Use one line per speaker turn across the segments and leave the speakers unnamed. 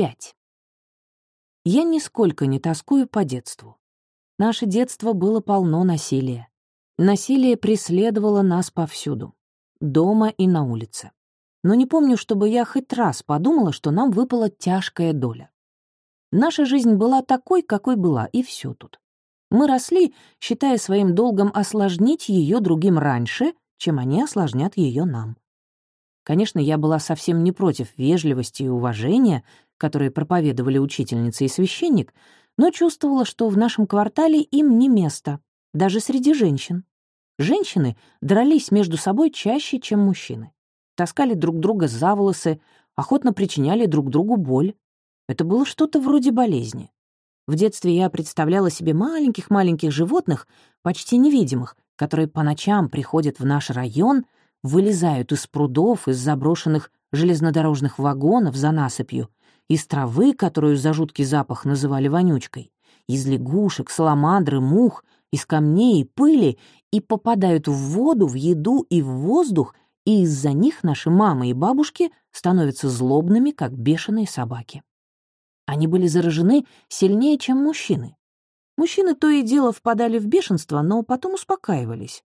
пять. Я нисколько не тоскую по детству. Наше детство было полно насилия. Насилие преследовало нас повсюду. Дома и на улице. Но не помню, чтобы я хоть раз подумала, что нам выпала тяжкая доля. Наша жизнь была такой, какой была, и все тут. Мы росли, считая своим долгом осложнить ее другим раньше, чем они осложнят ее нам. Конечно, я была совсем не против вежливости и уважения, которые проповедовали учительница и священник, но чувствовала, что в нашем квартале им не место, даже среди женщин. Женщины дрались между собой чаще, чем мужчины. Таскали друг друга за волосы, охотно причиняли друг другу боль. Это было что-то вроде болезни. В детстве я представляла себе маленьких-маленьких животных, почти невидимых, которые по ночам приходят в наш район, вылезают из прудов, из заброшенных железнодорожных вагонов за насыпью из травы, которую за жуткий запах называли вонючкой, из лягушек, саламандры, мух, из камней и пыли, и попадают в воду, в еду и в воздух, и из-за них наши мамы и бабушки становятся злобными, как бешеные собаки. Они были заражены сильнее, чем мужчины. Мужчины то и дело впадали в бешенство, но потом успокаивались.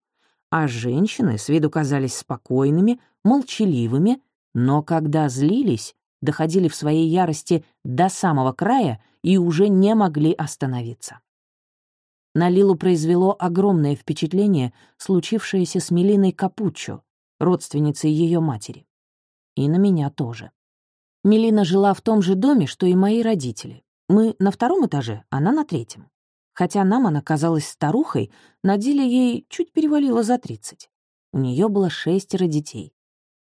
А женщины с виду казались спокойными, молчаливыми, но когда злились, доходили в своей ярости до самого края и уже не могли остановиться. На Лилу произвело огромное впечатление случившееся с Мелиной Капуччо, родственницей ее матери. И на меня тоже. Мелина жила в том же доме, что и мои родители. Мы на втором этаже, она на третьем. Хотя нам она казалась старухой, на деле ей чуть перевалило за тридцать. У нее было шестеро детей.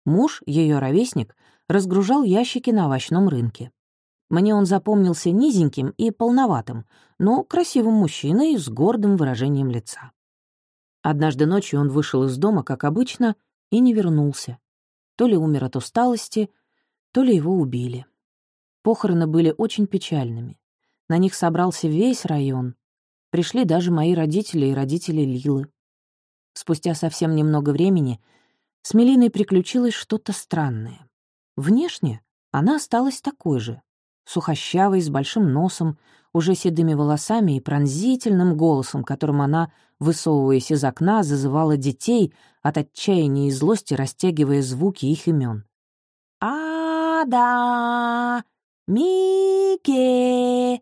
Муж, ее ровесник, разгружал ящики на овощном рынке. Мне он запомнился низеньким и полноватым, но красивым мужчиной с гордым выражением лица. Однажды ночью он вышел из дома, как обычно, и не вернулся. То ли умер от усталости, то ли его убили. Похороны были очень печальными. На них собрался весь район. Пришли даже мои родители и родители Лилы. Спустя совсем немного времени с Мелиной приключилось что-то странное. Внешне она осталась такой же, сухощавой, с большим носом, уже седыми волосами и пронзительным голосом, которым она, высовываясь из окна, зазывала детей, от отчаяния и злости растягивая звуки их имен. «А-да! Мике!»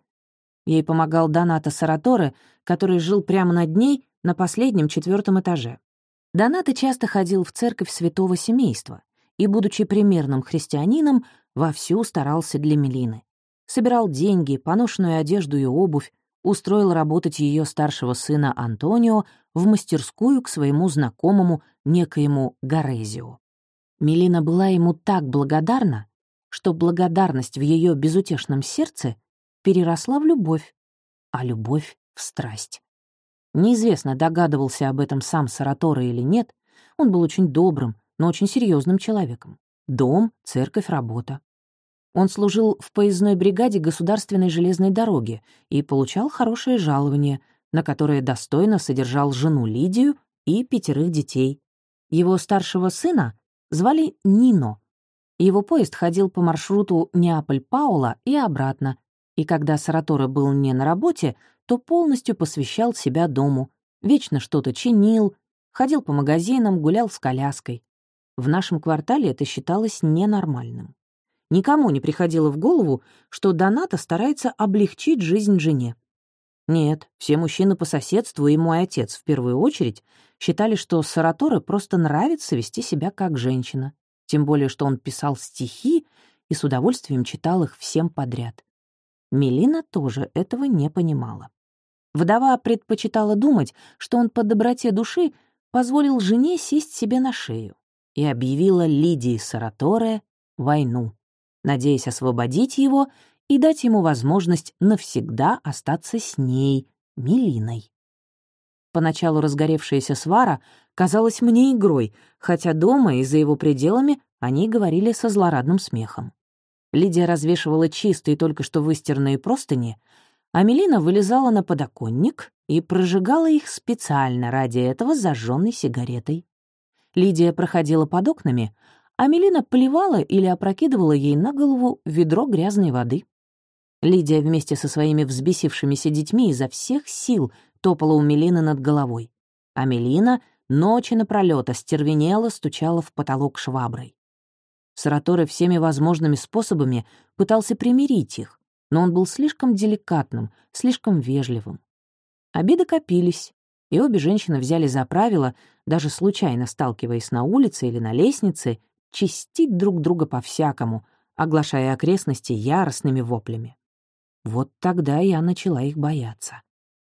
Ей помогал Доната Сараторе, который жил прямо над ней на последнем четвертом этаже. Доната часто ходил в церковь святого семейства — и, будучи примерным христианином, вовсю старался для Мелины. Собирал деньги, поношенную одежду и обувь, устроил работать ее старшего сына Антонио в мастерскую к своему знакомому, некоему Горезио. Мелина была ему так благодарна, что благодарность в ее безутешном сердце переросла в любовь, а любовь — в страсть. Неизвестно, догадывался об этом сам Саратора или нет, он был очень добрым, но очень серьезным человеком. Дом, церковь, работа. Он служил в поездной бригаде государственной железной дороги и получал хорошее жалование, на которое достойно содержал жену Лидию и пятерых детей. Его старшего сына звали Нино. Его поезд ходил по маршруту Неаполь-Паула и обратно, и когда Саратора был не на работе, то полностью посвящал себя дому, вечно что-то чинил, ходил по магазинам, гулял с коляской. В нашем квартале это считалось ненормальным. Никому не приходило в голову, что Доната старается облегчить жизнь жене. Нет, все мужчины по соседству и мой отец в первую очередь считали, что Сараторе просто нравится вести себя как женщина, тем более что он писал стихи и с удовольствием читал их всем подряд. Мелина тоже этого не понимала. Вдова предпочитала думать, что он по доброте души позволил жене сесть себе на шею и объявила Лидии Сараторе войну, надеясь освободить его и дать ему возможность навсегда остаться с ней, Мелиной. Поначалу разгоревшаяся свара казалась мне игрой, хотя дома и за его пределами они говорили со злорадным смехом. Лидия развешивала чистые только что выстиранные простыни, а Мелина вылезала на подоконник и прожигала их специально ради этого зажженной сигаретой. Лидия проходила под окнами, а Мелина поливала или опрокидывала ей на голову ведро грязной воды. Лидия вместе со своими взбесившимися детьми изо всех сил топала у Мелины над головой, а Мелина ночи напролёт остервенела, стучала в потолок шваброй. Сараторе всеми возможными способами пытался примирить их, но он был слишком деликатным, слишком вежливым. Обиды копились, и обе женщины взяли за правило, даже случайно сталкиваясь на улице или на лестнице, чистить друг друга по-всякому, оглашая окрестности яростными воплями. Вот тогда я начала их бояться.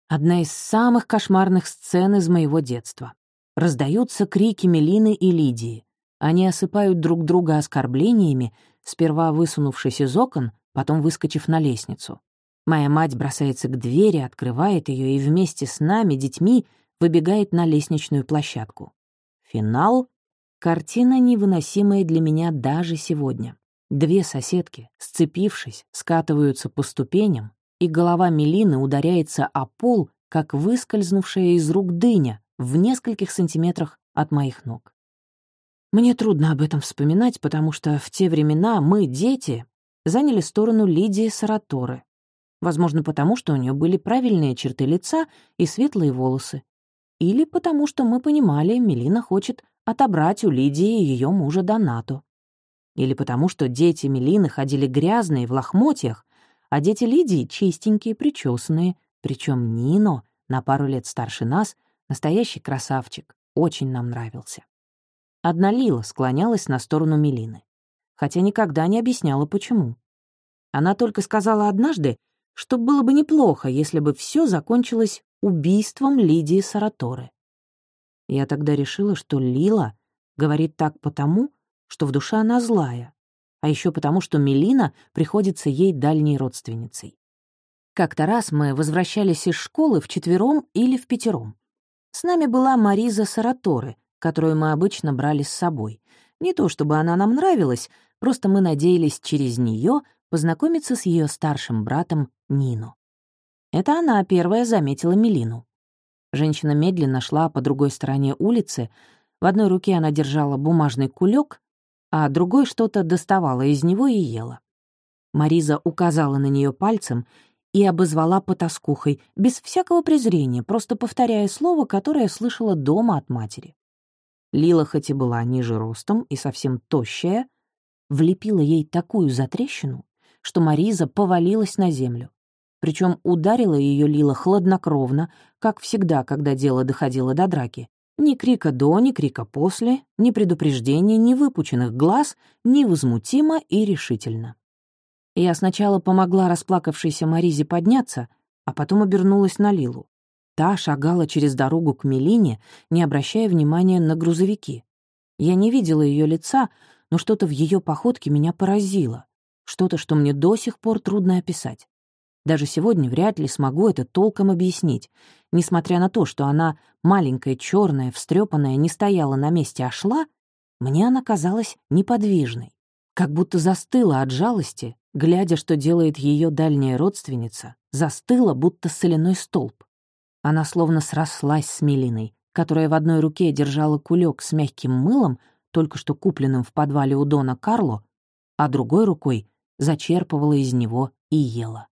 Одна из самых кошмарных сцен из моего детства. Раздаются крики Мелины и Лидии. Они осыпают друг друга оскорблениями, сперва высунувшись из окон, потом выскочив на лестницу. Моя мать бросается к двери, открывает ее и вместе с нами, детьми, выбегает на лестничную площадку. Финал — картина, невыносимая для меня даже сегодня. Две соседки, сцепившись, скатываются по ступеням, и голова Мелины ударяется о пол, как выскользнувшая из рук дыня, в нескольких сантиметрах от моих ног. Мне трудно об этом вспоминать, потому что в те времена мы, дети, заняли сторону Лидии Сараторы. Возможно, потому что у нее были правильные черты лица и светлые волосы. Или потому что мы понимали, Мелина хочет отобрать у Лидии ее мужа Донату. Или потому что дети Мелины ходили грязные в лохмотьях, а дети Лидии чистенькие, причесанные, причем Нино, на пару лет старше нас, Настоящий красавчик, очень нам нравился. Одна Лила склонялась на сторону Мелины, хотя никогда не объясняла, почему. Она только сказала однажды, что было бы неплохо, если бы все закончилось убийством Лидии Сараторы. Я тогда решила, что Лила говорит так потому, что в душе она злая, а еще потому, что Мелина приходится ей дальней родственницей. Как-то раз мы возвращались из школы вчетвером или в пятером. С нами была Мариза Сараторы, которую мы обычно брали с собой. Не то чтобы она нам нравилась, просто мы надеялись через нее познакомиться с ее старшим братом Нину. Это она первая заметила Мелину. Женщина медленно шла по другой стороне улицы, в одной руке она держала бумажный кулек, а другой что-то доставала из него и ела. Мариза указала на нее пальцем и обозвала потаскухой, без всякого презрения, просто повторяя слово, которое слышала дома от матери. Лила, хоть и была ниже ростом и совсем тощая, влепила ей такую затрещину, что Мариза повалилась на землю. Причем ударила ее Лила хладнокровно, как всегда, когда дело доходило до драки. Ни крика до, ни крика после, ни предупреждения, ни выпученных глаз, невозмутимо и решительно. Я сначала помогла расплакавшейся Маризе подняться, а потом обернулась на Лилу. Та шагала через дорогу к Мелине, не обращая внимания на грузовики. Я не видела ее лица, но что-то в ее походке меня поразило. Что-то, что мне до сих пор трудно описать. Даже сегодня вряд ли смогу это толком объяснить, несмотря на то, что она, маленькая, черная, встрепанная, не стояла на месте, а шла, мне она казалась неподвижной, как будто застыла от жалости глядя, что делает ее дальняя родственница, застыла, будто соляной столб. Она словно срослась с Мелиной, которая в одной руке держала кулек с мягким мылом, только что купленным в подвале у Дона Карло, а другой рукой зачерпывала из него и ела.